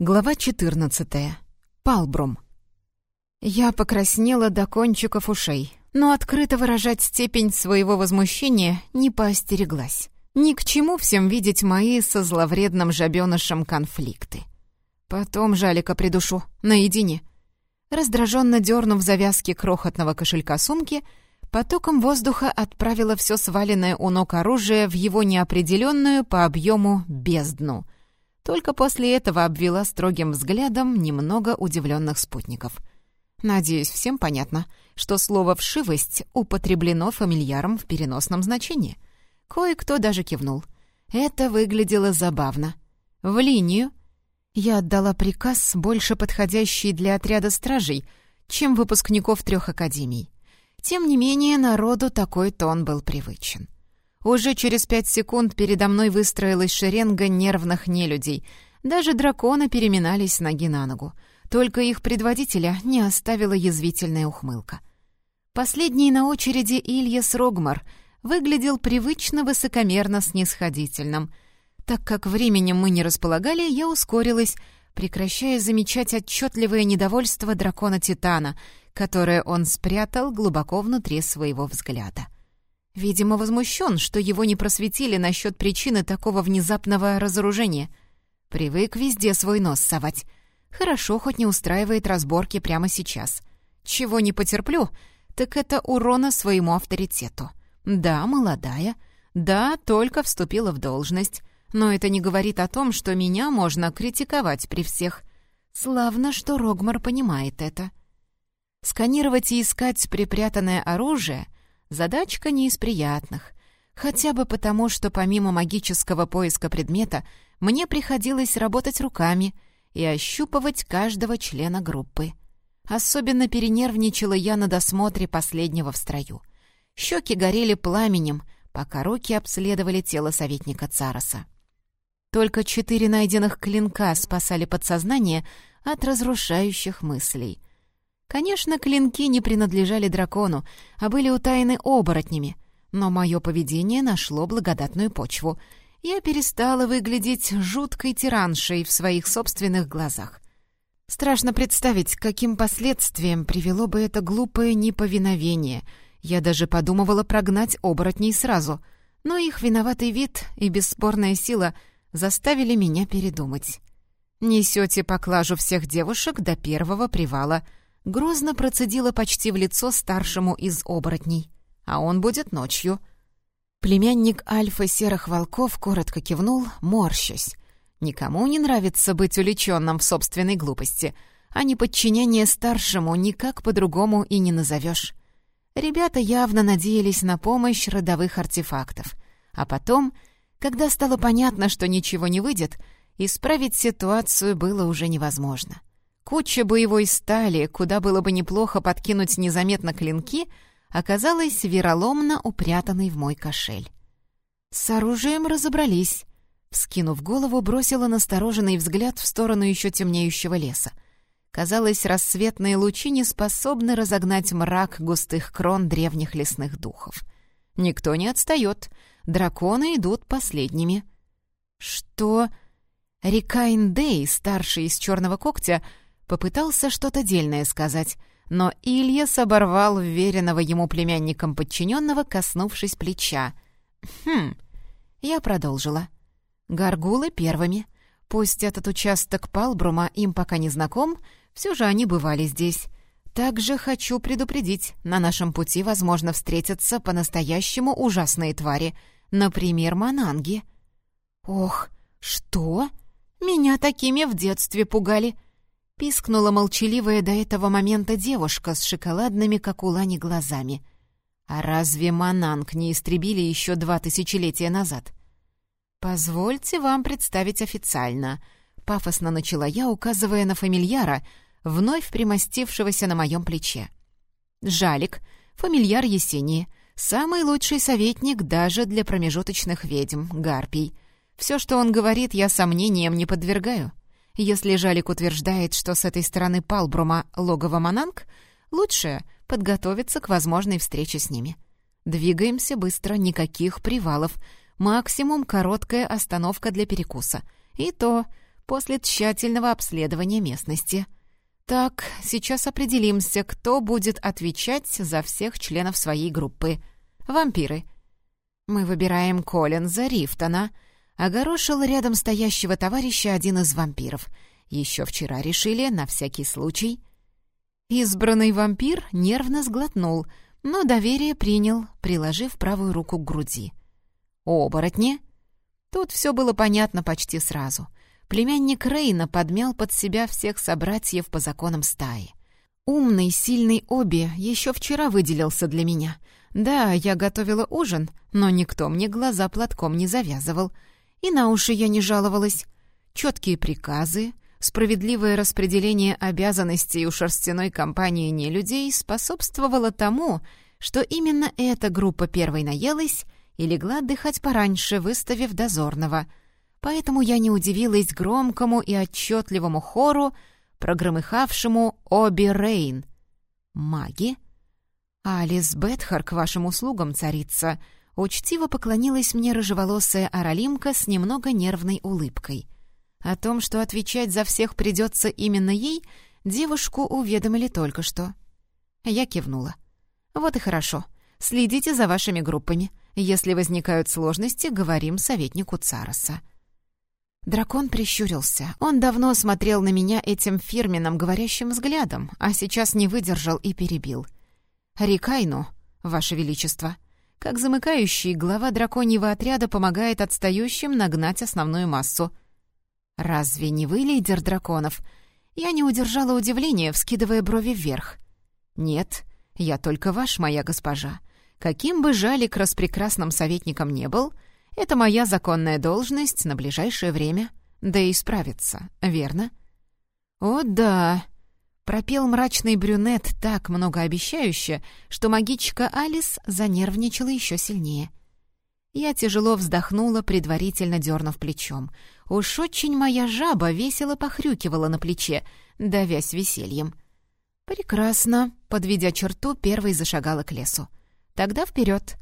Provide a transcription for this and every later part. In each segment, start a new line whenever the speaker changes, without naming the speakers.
Глава 14. Палбрум. Я покраснела до кончиков ушей, но открыто выражать степень своего возмущения не поостереглась. Ни к чему всем видеть мои со зловредным жабёнышем конфликты. Потом жалика придушу, наедине. Раздраженно дернув завязки крохотного кошелька сумки, потоком воздуха отправила все сваленное у ног оружие в его неопределенную по объему бездну — только после этого обвела строгим взглядом немного удивленных спутников. Надеюсь, всем понятно, что слово «вшивость» употреблено фамильяром в переносном значении. Кое-кто даже кивнул. Это выглядело забавно. «В линию!» Я отдала приказ, больше подходящий для отряда стражей, чем выпускников трех академий. Тем не менее, народу такой тон был привычен. Уже через пять секунд передо мной выстроилась шеренга нервных нелюдей. Даже драконы переминались ноги на ногу. Только их предводителя не оставила язвительная ухмылка. Последний на очереди Ильяс Рогмар выглядел привычно высокомерно снисходительным. Так как временем мы не располагали, я ускорилась, прекращая замечать отчетливое недовольство дракона Титана, которое он спрятал глубоко внутри своего взгляда. Видимо, возмущен, что его не просветили насчет причины такого внезапного разоружения. Привык везде свой нос совать. Хорошо, хоть не устраивает разборки прямо сейчас. Чего не потерплю, так это урона своему авторитету. Да, молодая. Да, только вступила в должность. Но это не говорит о том, что меня можно критиковать при всех. Славно, что Рогмар понимает это. Сканировать и искать припрятанное оружие Задачка не из приятных. Хотя бы потому, что помимо магического поиска предмета мне приходилось работать руками и ощупывать каждого члена группы. Особенно перенервничала я на досмотре последнего в строю. Щеки горели пламенем, пока руки обследовали тело советника Цароса. Только четыре найденных клинка спасали подсознание от разрушающих мыслей. Конечно, клинки не принадлежали дракону, а были утаяны оборотнями, но мое поведение нашло благодатную почву. Я перестала выглядеть жуткой тираншей в своих собственных глазах. Страшно представить, каким последствиям привело бы это глупое неповиновение. Я даже подумывала прогнать оборотней сразу, но их виноватый вид и бесспорная сила заставили меня передумать. «Несете поклажу всех девушек до первого привала», грозно процедила почти в лицо старшему из оборотней. «А он будет ночью». Племянник Альфа Серых Волков коротко кивнул, морщась. Никому не нравится быть увлеченным в собственной глупости, а неподчинение старшему никак по-другому и не назовешь. Ребята явно надеялись на помощь родовых артефактов. А потом, когда стало понятно, что ничего не выйдет, исправить ситуацию было уже невозможно. Куча боевой стали, куда было бы неплохо подкинуть незаметно клинки, оказалась вероломно упрятанной в мой кошель. С оружием разобрались. Вскинув голову, бросила настороженный взгляд в сторону еще темнеющего леса. Казалось, рассветные лучи не способны разогнать мрак густых крон древних лесных духов. Никто не отстает, драконы идут последними. Что? Рикайн Дэй, старший из черного когтя, Попытался что-то дельное сказать, но Ильяс оборвал веренного ему племянником подчиненного, коснувшись плеча. «Хм...» Я продолжила. «Гаргулы первыми. Пусть этот участок Палбрума им пока не знаком, все же они бывали здесь. Также хочу предупредить, на нашем пути, возможно, встретятся по-настоящему ужасные твари, например, мананги». «Ох, что? Меня такими в детстве пугали. Пискнула молчаливая до этого момента девушка с шоколадными, как у Лани, глазами. А разве Мананг не истребили еще два тысячелетия назад? «Позвольте вам представить официально», — пафосно начала я, указывая на фамильяра, вновь примостившегося на моем плече. «Жалик, фамильяр Есении, самый лучший советник даже для промежуточных ведьм, гарпий. Все, что он говорит, я сомнением не подвергаю». Если Жалик утверждает, что с этой стороны Палбрума логово Мананг, лучше подготовиться к возможной встрече с ними. Двигаемся быстро, никаких привалов, максимум короткая остановка для перекуса. И то после тщательного обследования местности. Так, сейчас определимся, кто будет отвечать за всех членов своей группы. Вампиры. Мы выбираем Коллинза Рифтона. Огорошил рядом стоящего товарища один из вампиров. Еще вчера решили, на всякий случай. Избранный вампир нервно сглотнул, но доверие принял, приложив правую руку к груди. «Оборотни?» Тут все было понятно почти сразу — Племянник Рейна подмял под себя всех собратьев по законам стаи. Умный, сильный Оби еще вчера выделился для меня. Да, я готовила ужин, но никто мне глаза платком не завязывал. И на уши я не жаловалась. Четкие приказы, справедливое распределение обязанностей у шерстяной компании нелюдей способствовало тому, что именно эта группа первой наелась и легла отдыхать пораньше, выставив дозорного — поэтому я не удивилась громкому и отчетливому хору, прогромыхавшему «Оби Рейн». «Маги?» «Алис Бетхар к вашим услугам, царица!» Учтиво поклонилась мне рыжеволосая Аралимка с немного нервной улыбкой. О том, что отвечать за всех придется именно ей, девушку уведомили только что. Я кивнула. «Вот и хорошо. Следите за вашими группами. Если возникают сложности, говорим советнику Цароса». Дракон прищурился. Он давно смотрел на меня этим фирменным говорящим взглядом, а сейчас не выдержал и перебил. «Рикайну, Ваше Величество!» Как замыкающий, глава драконьего отряда помогает отстающим нагнать основную массу. «Разве не вы лидер драконов?» Я не удержала удивления, вскидывая брови вверх. «Нет, я только ваш, моя госпожа. Каким бы жалик распрекрасным советником не был, это моя законная должность на ближайшее время. Да и справиться, верно?» «О, да!» — пропел мрачный брюнет так многообещающе, что магичка Алис занервничала еще сильнее. Я тяжело вздохнула, предварительно дернув плечом. Уж очень моя жаба весело похрюкивала на плече, давясь весельем. «Прекрасно», — подведя черту, первой зашагала к лесу. «Тогда вперед.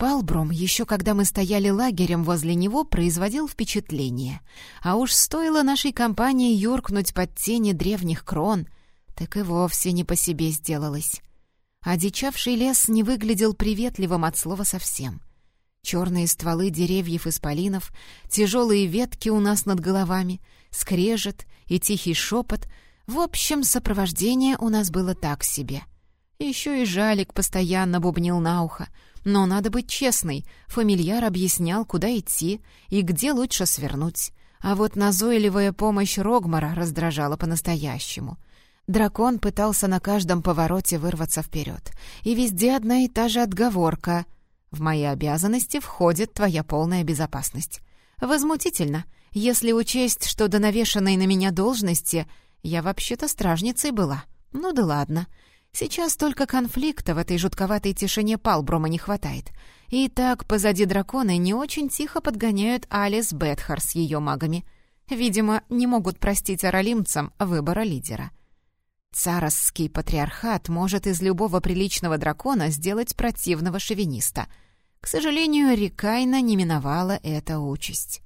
Палбром, еще когда мы стояли лагерем возле него, производил впечатление. А уж стоило нашей компании юркнуть под тени древних крон, так и вовсе не по себе сделалось. Одичавший лес не выглядел приветливым от слова совсем. Черные стволы деревьев исполинов, тяжелые ветки у нас над головами, скрежет и тихий шепот — в общем, сопровождение у нас было так себе. Еще и жалик постоянно бубнил на ухо — но надо быть честной, фамильяр объяснял, куда идти и где лучше свернуть. А вот назойливая помощь Рогмара раздражала по-настоящему. Дракон пытался на каждом повороте вырваться вперед. И везде одна и та же отговорка. «В мои обязанности входит твоя полная безопасность». Возмутительно, если учесть, что до навешанной на меня должности я вообще-то стражницей была. Ну да ладно. Сейчас только конфликта в этой жутковатой тишине Палброма не хватает. И так позади драконы не очень тихо подгоняют Алис Бетхар с ее магами. Видимо, не могут простить аралимцам выбора лидера. Царосский патриархат может из любого приличного дракона сделать противного шовиниста. К сожалению, Рикайна не миновала эта участь.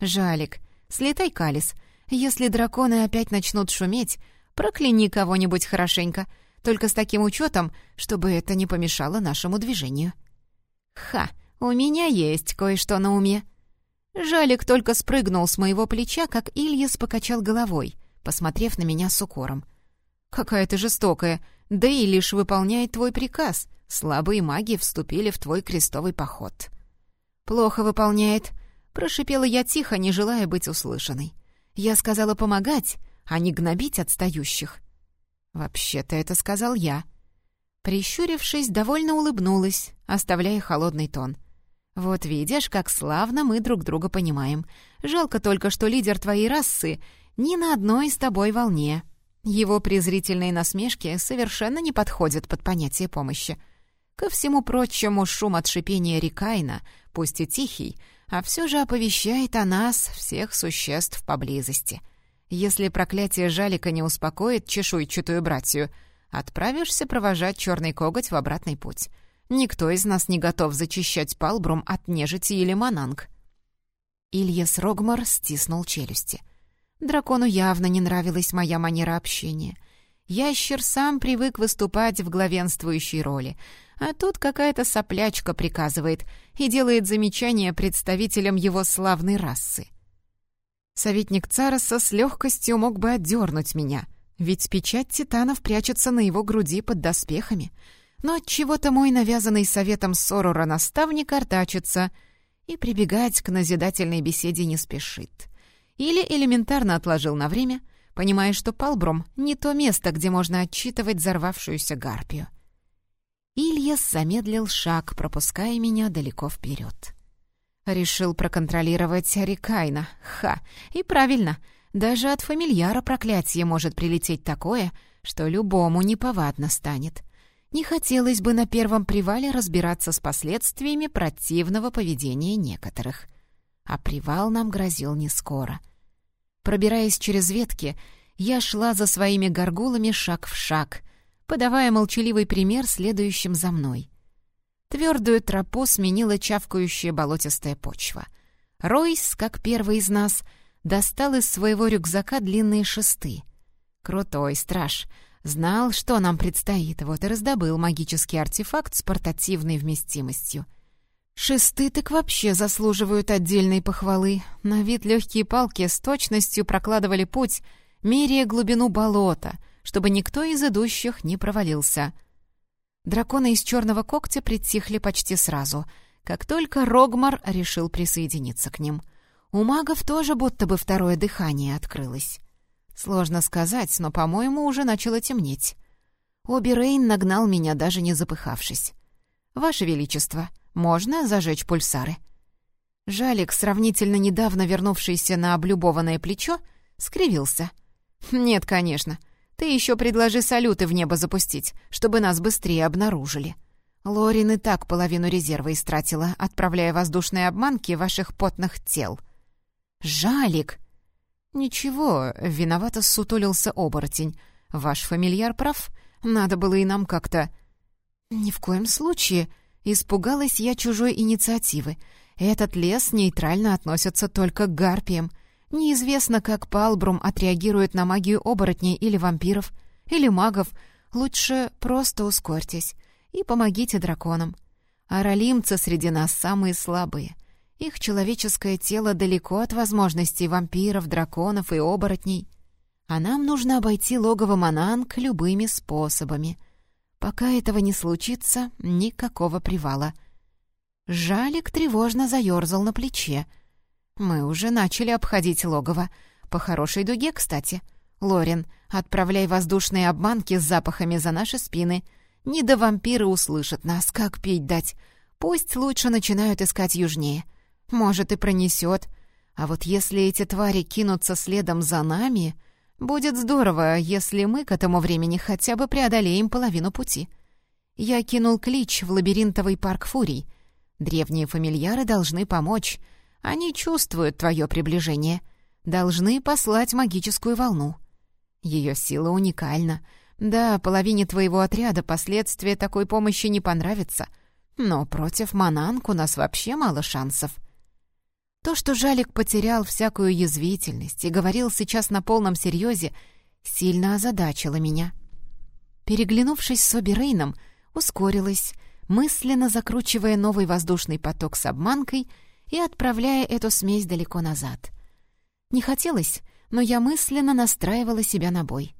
«Жалик, слетай, Калис. Если драконы опять начнут шуметь, прокляни кого-нибудь хорошенько», только с таким учетом, чтобы это не помешало нашему движению. Ха, у меня есть кое-что на уме. Жалик только спрыгнул с моего плеча, как Ильяс покачал головой, посмотрев на меня с укором. «Какая ты жестокая, да и лишь выполняет твой приказ. Слабые маги вступили в твой крестовый поход». «Плохо выполняет», — прошипела я тихо, не желая быть услышанной. «Я сказала помогать, а не гнобить отстающих». «Вообще-то это сказал я». Прищурившись, довольно улыбнулась, оставляя холодный тон. «Вот видишь, как славно мы друг друга понимаем. Жалко только, что лидер твоей расы ни на одной с тобой волне. Его презрительные насмешки совершенно не подходят под понятие помощи. Ко всему прочему, шум от шипения Рикайна, пусть и тихий, а все же оповещает о нас, всех существ поблизости. Если проклятие жалика не успокоит чешуйчатую братью, отправишься провожать черный коготь в обратный путь. Никто из нас не готов зачищать палбрум от нежити или мананг. Ильяс Рогмар стиснул челюсти. Дракону явно не нравилась моя манера общения. Ящер сам привык выступать в главенствующей роли, а тут какая-то соплячка приказывает и делает замечания представителям его славной расы. Советник Цароса с легкостью мог бы отдернуть меня, ведь печать титанов прячется на его груди под доспехами. Но от чего то мой навязанный советом Сорора наставник артачится и прибегать к назидательной беседе не спешит. Или элементарно отложил на время, понимая, что Палбром — не то место, где можно отчитывать взорвавшуюся гарпию. Ильяс замедлил шаг, пропуская меня далеко вперед. Решил проконтролировать Рикайна. Ха! И правильно. Даже от фамильяра проклятие может прилететь такое, что любому неповадно станет. Не хотелось бы на первом привале разбираться с последствиями противного поведения некоторых. А привал нам грозил не скоро — Пробираясь через ветки, я шла за своими горгулами шаг в шаг, подавая молчаливый пример следующим за мной. Твердую тропу сменила чавкающая болотистая почва. Ройс, как первый из нас, достал из своего рюкзака длинные шесты. Крутой страж. Знал, что нам предстоит, вот и раздобыл магический артефакт с портативной вместимостью — Шесты так вообще заслуживают отдельной похвалы. На вид легкие палки с точностью прокладывали путь, меряя глубину болота, чтобы никто из идущих не провалился. Драконы из черного когтя притихли почти сразу, как только Рогмар решил присоединиться к ним. У магов тоже будто бы второе дыхание открылось. Сложно сказать, но, по-моему, уже начало темнеть. Оби нагнал меня, даже не запыхавшись. «Ваше Величество», можно зажечь пульсары?» Жалик, сравнительно недавно вернувшийся на облюбованное плечо, скривился. «Нет, конечно. Ты еще предложи салюты в небо запустить, чтобы нас быстрее обнаружили. Лорин и так половину резерва истратила, отправляя воздушные обманки ваших потных тел». «Жалик!» «Ничего, виновато сутулился оборотень. Ваш фамильяр прав. Надо было и нам как-то...» «Ни в коем случае», Испугалась я чужой инициативы. Этот лес нейтрально относится только к гарпиям. Неизвестно, как Палбрум отреагирует на магию оборотней или вампиров, или магов. Лучше просто ускорьтесь и помогите драконам. Аралимцы среди нас самые слабые. Их человеческое тело далеко от возможностей вампиров, драконов и оборотней. А нам нужно обойти логово Мананг любыми способами — Пока этого не случится, никакого привала. Жалик тревожно заерзал на плече. Мы уже начали обходить логово. По хорошей дуге, кстати. Лорин, отправляй воздушные обманки с запахами за наши спины. Не до вампиры услышат нас, как пить дать. Пусть лучше начинают искать южнее. Может, и пронесет. А вот если эти твари кинутся следом за нами... Будет здорово, если мы к этому времени хотя бы преодолеем половину пути. Я кинул клич в лабиринтовый парк фурий. Древние фамильяры должны помочь. Они чувствуют твое приближение. Должны послать магическую волну. Ее сила уникальна. Да, половине твоего отряда последствия такой помощи не понравятся. Но против Мананг у нас вообще мало шансов. То, что Жалик потерял всякую язвительность и говорил сейчас на полном серьезе, сильно озадачило меня. Переглянувшись с Оби ускорилась, мысленно закручивая новый воздушный поток с обманкой и отправляя эту смесь далеко назад. Не хотелось, но я мысленно настраивала себя на бой.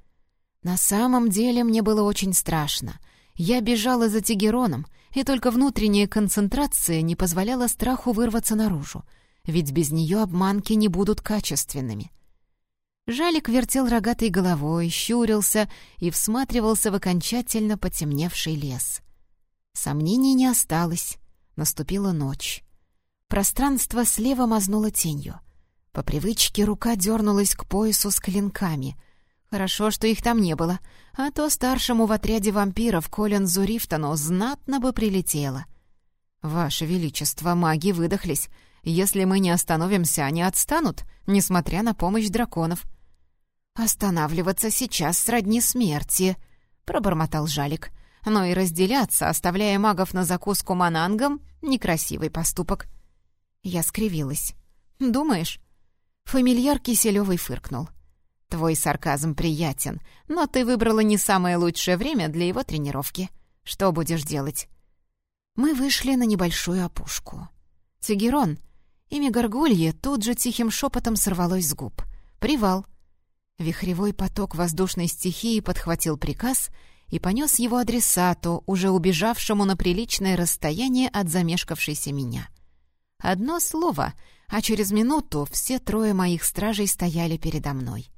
На самом деле мне было очень страшно. Я бежала за Тигероном, и только внутренняя концентрация не позволяла страху вырваться наружу — ведь без нее обманки не будут качественными. Жалик вертел рогатой головой, щурился и всматривался в окончательно потемневший лес. Сомнений не осталось. Наступила ночь. Пространство слева мазнуло тенью. По привычке рука дернулась к поясу с клинками. Хорошо, что их там не было, а то старшему в отряде вампиров Колин Рифтону знатно бы прилетело. «Ваше Величество, маги выдохлись. Если мы не остановимся, они отстанут, несмотря на помощь драконов». «Останавливаться сейчас сродни смерти», — пробормотал Жалик. «Но и разделяться, оставляя магов на закуску манангом, некрасивый поступок». Я скривилась. «Думаешь?» Фамильяр Киселёвый фыркнул. «Твой сарказм приятен, но ты выбрала не самое лучшее время для его тренировки. Что будешь делать?» Мы вышли на небольшую опушку. «Тигерон!» Имя горгульи тут же тихим шепотом сорвалось с губ. «Привал!» Вихревой поток воздушной стихии подхватил приказ и понес его адресату, уже убежавшему на приличное расстояние от замешкавшейся меня. Одно слово, а через минуту все трое моих стражей стояли передо мной.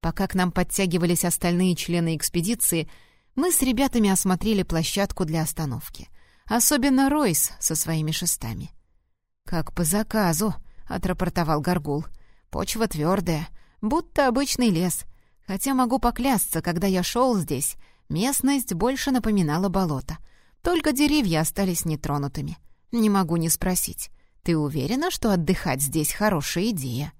Пока к нам подтягивались остальные члены экспедиции, мы с ребятами осмотрели площадку для остановки. Особенно Ройс со своими шестами. «Как по заказу», — отрапортовал Горгул. «Почва твердая, будто обычный лес. Хотя могу поклясться, когда я шел здесь, местность больше напоминала болото. Только деревья остались нетронутыми. Не могу не спросить. Ты уверена, что отдыхать здесь хорошая идея?»